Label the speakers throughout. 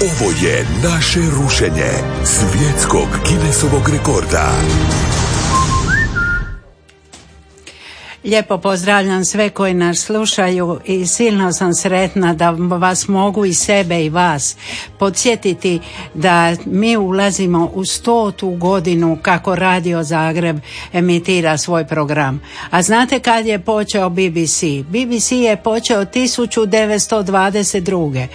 Speaker 1: Ovo je naše rušenje svjetskog Guinnessovog rekorda.
Speaker 2: Lijepo pozdravljam sve koji nas slušaju i silno sam sretna da vas mogu i sebe i vas podsjetiti da mi ulazimo u stotu godinu kako Radio Zagreb emitira svoj program. A znate kad je počeo BBC? BBC je počeo 1922.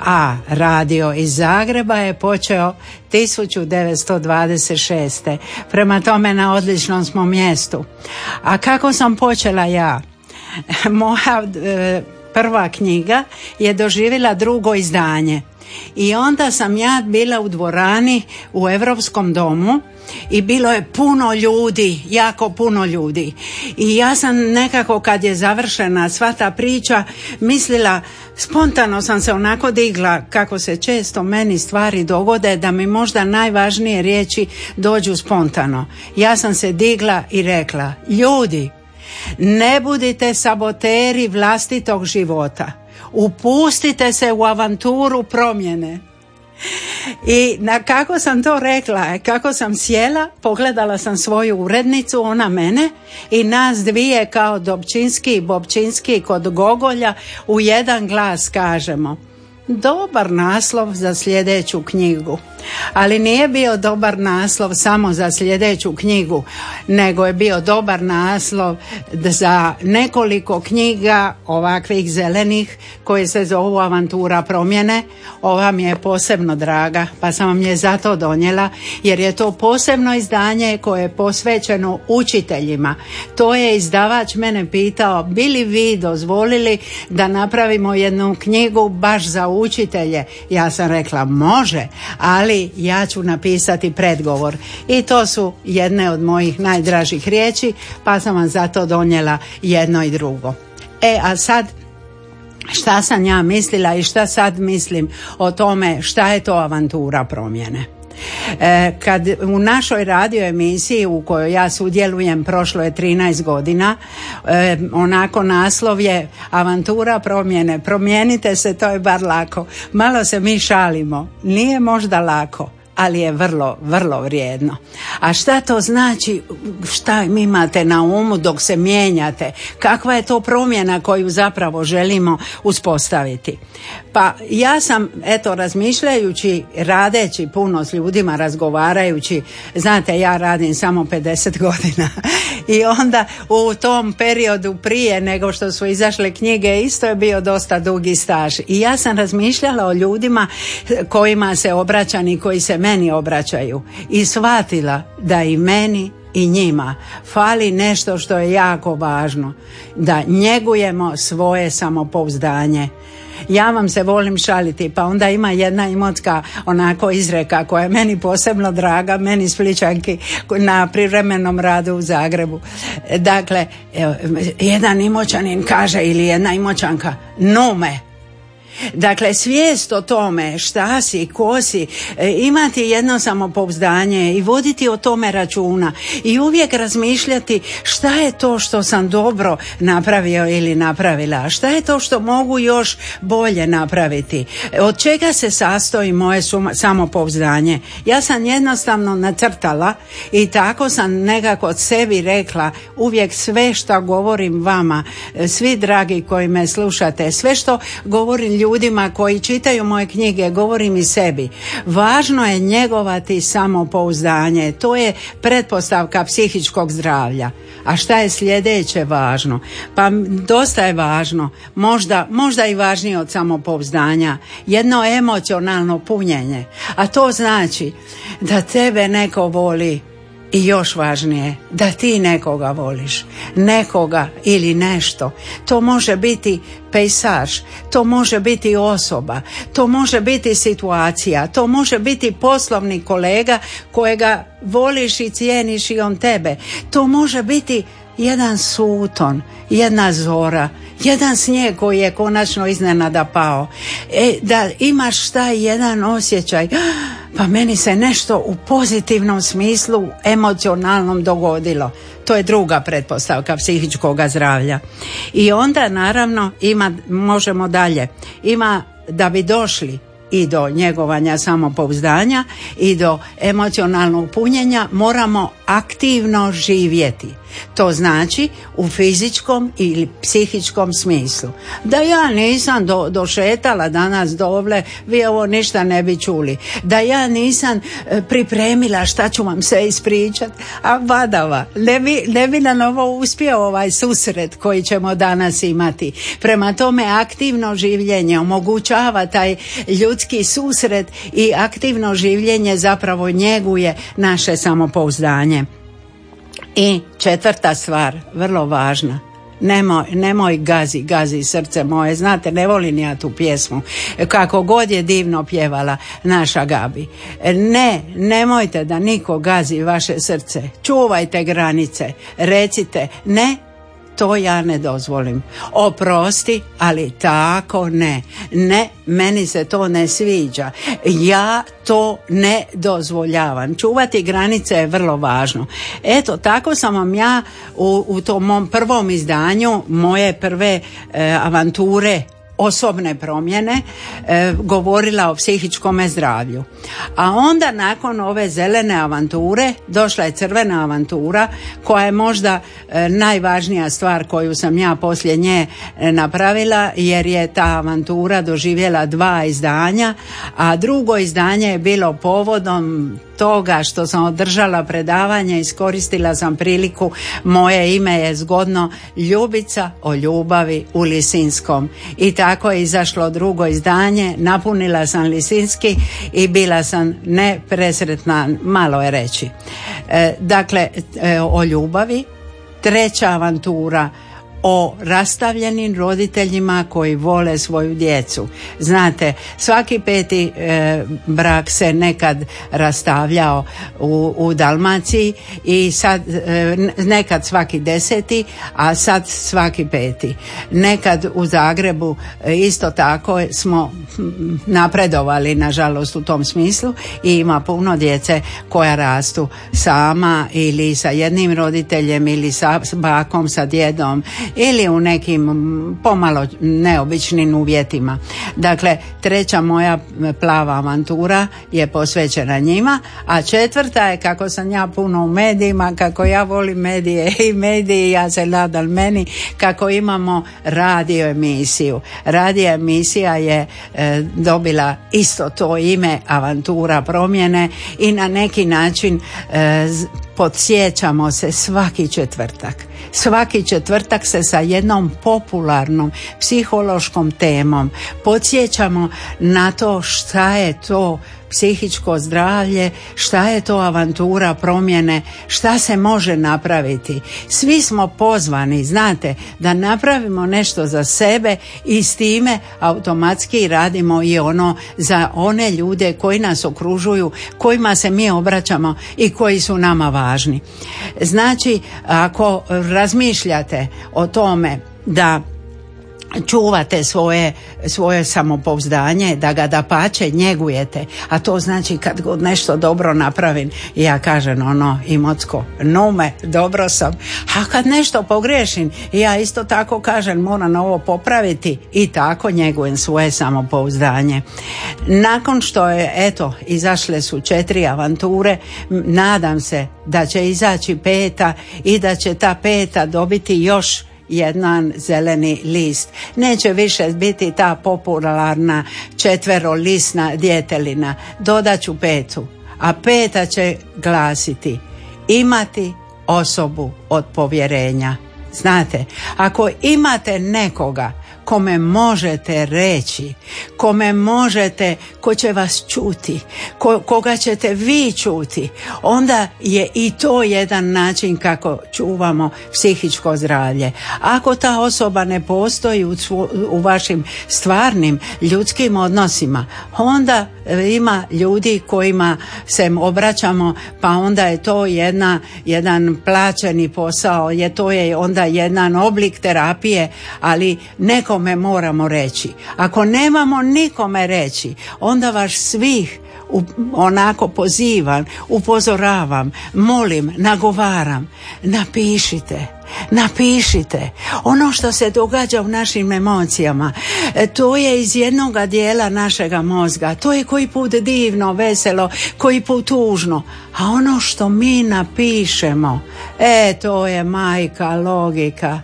Speaker 2: A radio iz Zagreba je počeo 1926. Prema tome na odličnom smo mjestu. A kako sam počela ja? Moja e, prva knjiga je doživjela drugo izdanje. I onda sam ja bila u dvorani u Europskom domu i bilo je puno ljudi, jako puno ljudi. I ja sam nekako kad je završena sva ta priča mislila, spontano sam se onako digla kako se često meni stvari dogode da mi možda najvažnije riječi dođu spontano. Ja sam se digla i rekla, ljudi, ne budite saboteri vlastitog života. Upustite se u avanturu promjene. I na kako sam to rekla, kako sam sjela, pogledala sam svoju urednicu, ona mene i nas dvije kao Dobčinski i Bobčinski kod Gogolja u jedan glas kažemo dobar naslov za sljedeću knjigu. Ali nije bio dobar naslov samo za sljedeću knjigu, nego je bio dobar naslov za nekoliko knjiga ovakvih zelenih koje se zovu Avantura promjene. Ova mi je posebno draga, pa sam vam je zato donijela, jer je to posebno izdanje koje je posvećeno učiteljima. To je izdavač mene pitao, bili vi dozvolili da napravimo jednu knjigu baš za učitelje? Ja sam rekla, može, ali ja ću napisati predgovor. I to su jedne od mojih najdražih riječi, pa sam vam zato donijela jedno i drugo. E, a sad šta sam ja mislila i šta sad mislim o tome šta je to avantura promjene. E, kad u našoj radio emisiji u kojoj ja sudjelujem prošlo je 13 godina e, onako naslov je avantura promjene promijenite se to je bar lako. Malo se mi šalimo. Nije možda lako ali je vrlo, vrlo vrijedno. A šta to znači, šta imate na umu dok se mijenjate? Kakva je to promjena koju zapravo želimo uspostaviti? Pa ja sam, eto, razmišljajući, radeći puno s ljudima, razgovarajući, znate, ja radim samo 50 godina i onda u tom periodu prije nego što su izašle knjige isto je bio dosta dugi staž i ja sam razmišljala o ljudima kojima se obraćam i koji se meni obraćaju. I shvatila da i meni i njima fali nešto što je jako važno da njegujemo svoje samopouzdanje. Ja vam se volim šaliti pa onda ima jedna imotska onako izreka koja je meni posebno draga meni spličanki na privremenom radu u Zagrebu. Dakle jedan imoćanin kaže ili jedna imoćanka nume Dakle, svijest o tome šta si, ko si, e, imati jedno samopouzdanje i voditi o tome računa i uvijek razmišljati šta je to što sam dobro napravio ili napravila, šta je to što mogu još bolje napraviti, od čega se sastoji moje samopouzdanje. Ja sam jednostavno nacrtala i tako sam nekako sebi rekla uvijek sve što govorim vama, e, svi dragi koji me slušate, sve što govorim ljudima koji čitaju moje knjige, govorim i sebi. Važno je njegovati samopouzdanje. To je pretpostavka psihičkog zdravlja. A šta je sljedeće važno? Pa dosta je važno, možda, možda i važnije od samopouzdanja, jedno emocionalno punjenje. A to znači da tebe neko voli i još važnije, da ti nekoga voliš, nekoga ili nešto. To može biti pejsaž, to može biti osoba, to može biti situacija, to može biti poslovni kolega kojega voliš i cijeniš i on tebe. To može biti jedan suton, jedna zora, jedan snijeg koji je konačno iznenada pao. E, da imaš taj jedan osjećaj, pa meni se nešto u pozitivnom smislu emocionalnom dogodilo. To je druga pretpostavka psihičkog zdravlja. I onda naravno ima, možemo dalje, ima da bi došli i do njegovanja samopouzdanja i do emocionalnog punjenja moramo aktivno živjeti. To znači u fizičkom ili psihičkom smislu. Da ja nisam do, došetala danas dovle, vi ovo ništa ne bi čuli. Da ja nisam e, pripremila šta ću vam sve ispričat, a badava, ne bi, ne bi na novo uspio ovaj susret koji ćemo danas imati. Prema tome aktivno življenje omogućava taj ljudski susret i aktivno življenje zapravo njeguje naše samopouzdanje. I četvrta stvar, vrlo važna, nemoj, nemoj gazi, gazi srce moje, znate, ne volim ja tu pjesmu, kako god je divno pjevala naša Gabi. Ne, nemojte da niko gazi vaše srce, čuvajte granice, recite ne, to ja ne dozvolim. Oprosti, ali tako ne. Ne, meni se to ne sviđa. Ja to ne dozvoljavam. Čuvati granice je vrlo važno. Eto, tako sam vam ja u, u tom mom prvom izdanju moje prve e, avanture osobne promjene e, govorila o psihičkom zdravlju. A onda nakon ove zelene avanture došla je crvena avantura koja je možda e, najvažnija stvar koju sam ja poslije nje e, napravila jer je ta avantura doživjela dva izdanja, a drugo izdanje je bilo povodom toga što sam održala predavanje iskoristila sam priliku moje ime je zgodno Ljubica o ljubavi u Lisinskom. I tako je izašlo drugo izdanje napunila sam Lisinski i bila sam ne presretna malo je reći. E, dakle e, o ljubavi treća avantura o rastavljenim roditeljima koji vole svoju djecu. Znate, svaki peti e, brak se nekad rastavljao u, u Dalmaciji i sad e, nekad svaki deseti, a sad svaki peti. Nekad u Zagrebu e, isto tako smo napredovali nažalost u tom smislu i ima puno djece koja rastu sama ili sa jednim roditeljem ili sa bakom, sa djedom ili u nekim pomalo neobičnim uvjetima. Dakle, treća moja plava avantura je posvećena njima, a četvrta je kako sam ja puno u medijima, kako ja volim medije i mediji, ja se nadam meni, kako imamo radio emisiju. Radio emisija je e, dobila isto to ime avantura promjene i na neki način e, podsjećamo se svaki četvrtak. Svaki četvrtak se sa jednom popularnom psihološkom temom podsjećamo na to šta je to psihičko zdravlje, šta je to avantura promjene, šta se može napraviti. Svi smo pozvani, znate, da napravimo nešto za sebe i s time automatski radimo i ono za one ljude koji nas okružuju, kojima se mi obraćamo i koji su nama važni. Znači, ako razmišljate o tome da čuvate svoje, svoje samopouzdanje, da ga da pače njegujete, a to znači kad god nešto dobro napravim, ja kažem ono imocko, nume, dobro sam, a kad nešto pogriješim, ja isto tako kažem moram ovo popraviti i tako njegujem svoje samopouzdanje. Nakon što je, eto, izašle su četiri avanture, nadam se da će izaći peta i da će ta peta dobiti još jedan zeleni list. Neće više biti ta popularna četverolisna djetelina. Dodaću petu. A peta će glasiti imati osobu od povjerenja. Znate, ako imate nekoga kome možete reći, kome možete, ko će vas čuti, ko, koga ćete vi čuti, onda je i to jedan način kako čuvamo psihičko zdravlje. Ako ta osoba ne postoji u, u vašim stvarnim ljudskim odnosima, onda ima ljudi kojima se obraćamo, pa onda je to jedna, jedan plaćeni posao, je to je onda jedan oblik terapije, ali nekome moramo reći. Ako nemamo nikome reći, onda vaš svih onako pozivam, upozoravam, molim, nagovaram, napišite napišite. Ono što se događa u našim emocijama, e, to je iz jednoga dijela našega mozga. To je koji put divno, veselo, koji put tužno. A ono što mi napišemo, e, to je majka logika.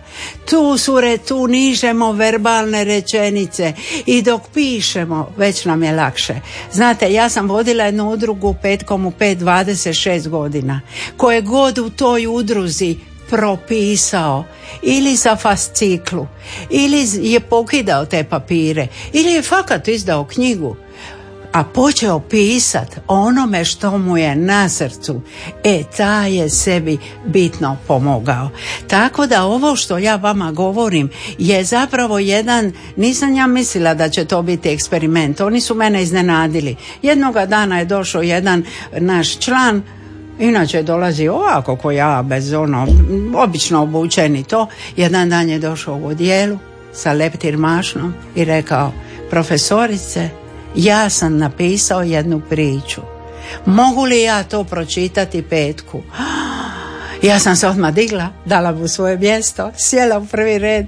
Speaker 2: Tu su re, tu nižemo verbalne rečenice i dok pišemo, već nam je lakše. Znate, ja sam vodila jednu udrugu petkom u 5-26 godina. Koje god u toj udruzi propisao ili za fasciklu ili je pokidao te papire ili je fakat izdao knjigu a počeo pisat onome što mu je na srcu, e ta je sebi bitno pomogao. Tako da ovo što ja vama govorim je zapravo jedan, nisam ja mislila da će to biti eksperiment, oni su mene iznenadili. Jednoga dana je došao jedan naš član Inače dolazi ovako ko ja, bez ono, obično obučeni to. Jedan dan je došao u odijelu sa leptir mašnom i rekao, profesorice, ja sam napisao jednu priču. Mogu li ja to pročitati petku? Ja sam se odmah digla, dala mu svoje mjesto, sjela u prvi red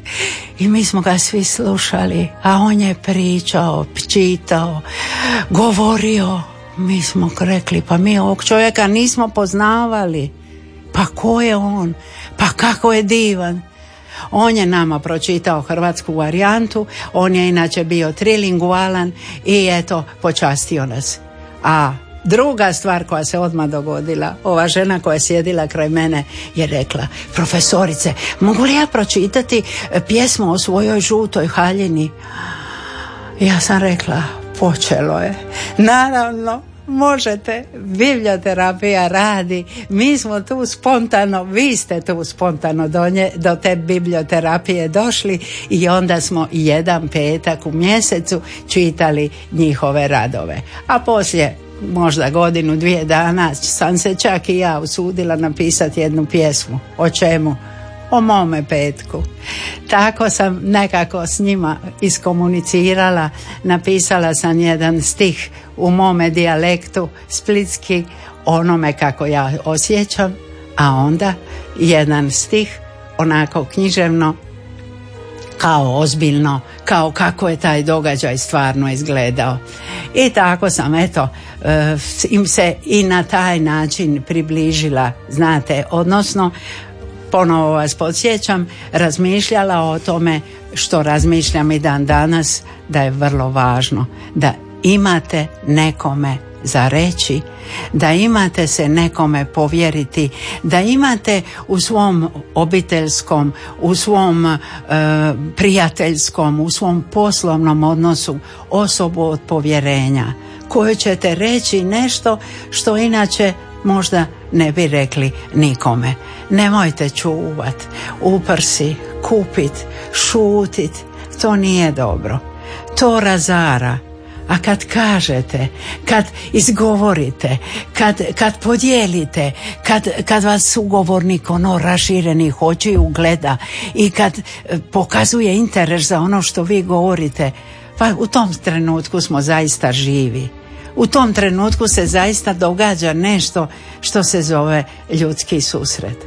Speaker 2: i mi smo ga svi slušali, a on je pričao, čitao, govorio, mi smo rekli, pa mi ovog čovjeka nismo poznavali. Pa ko je on? Pa kako je divan? On je nama pročitao hrvatsku varijantu, on je inače bio trilingualan i eto, počastio nas. A druga stvar koja se odmah dogodila, ova žena koja je sjedila kraj mene je rekla, profesorice, mogu li ja pročitati pjesmu o svojoj žutoj haljini? Ja sam rekla, počelo je. Naravno, možete, biblioterapija radi, mi smo tu spontano, vi ste tu spontano do, nje, do te biblioterapije došli i onda smo jedan petak u mjesecu čitali njihove radove. A poslije možda godinu, dvije dana sam se čak i ja usudila napisati jednu pjesmu. O čemu? O mome petku. Tako sam nekako s njima iskomunicirala, napisala sam jedan stih u mome dijalektu splitski onome kako ja osjećam, a onda jedan stih onako književno kao ozbiljno, kao kako je taj događaj stvarno izgledao. I tako sam, eto, eh, im se i na taj način približila, znate, odnosno ponovo vas podsjećam, razmišljala o tome što razmišljam i dan danas, da je vrlo važno da imate nekome za reći, da imate se nekome povjeriti, da imate u svom obiteljskom, u svom e, prijateljskom, u svom poslovnom odnosu osobu od povjerenja koju ćete reći nešto što inače možda ne bi rekli nikome. Nemojte čuvat, uprsi, kupit, šutit, to nije dobro. To razara. A kad kažete, kad izgovorite, kad, kad podijelite, kad, kad vas sugovornik ono raširenih očiju gleda i kad e, pokazuje interes za ono što vi govorite, pa u tom trenutku smo zaista živi u tom trenutku se zaista događa nešto što se zove ljudski susret.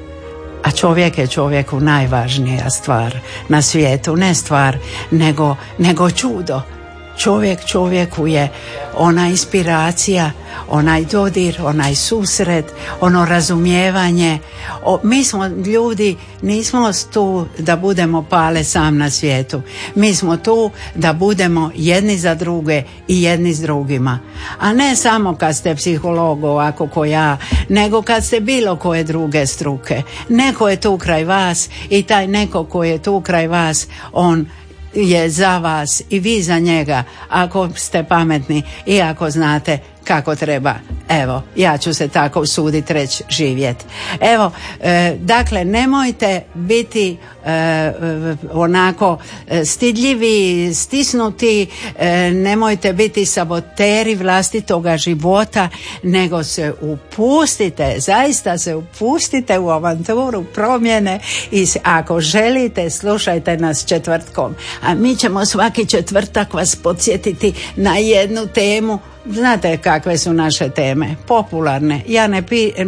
Speaker 2: A čovjek je čovjeku najvažnija stvar na svijetu, ne stvar, nego, nego čudo čovjek čovjeku je ona inspiracija, onaj dodir, onaj susret, ono razumijevanje. O, mi smo ljudi, nismo tu da budemo pale sam na svijetu. Mi smo tu da budemo jedni za druge i jedni s drugima. A ne samo kad ste psiholog ovako ko ja, nego kad ste bilo koje druge struke. Neko je tu kraj vas i taj neko koji je tu kraj vas, on je za vas i vi za njega ako ste pametni i ako znate kako treba. Evo ja ću se tako usuditi reći živjeti evo e, dakle nemojte biti e, onako e, stidljivi stisnuti e, nemojte biti saboteri vlastitoga života nego se upustite zaista se upustite u avanturu promjene i ako želite slušajte nas četvrtkom. A mi ćemo svaki četvrtak vas podsjetiti na jednu temu Znate kakve su naše teme, popularne. Ja ne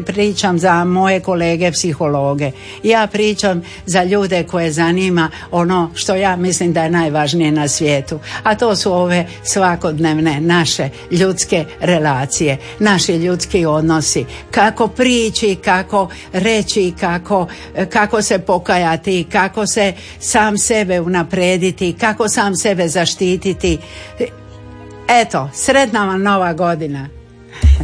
Speaker 2: pričam za moje kolege psihologe. Ja pričam za ljude koje zanima ono što ja mislim da je najvažnije na svijetu. A to su ove svakodnevne naše ljudske relacije, naši ljudski odnosi. Kako prići, kako reći, kako, kako se pokajati, kako se sam sebe unaprediti, kako sam sebe zaštititi Eto, sretna vam nova godina.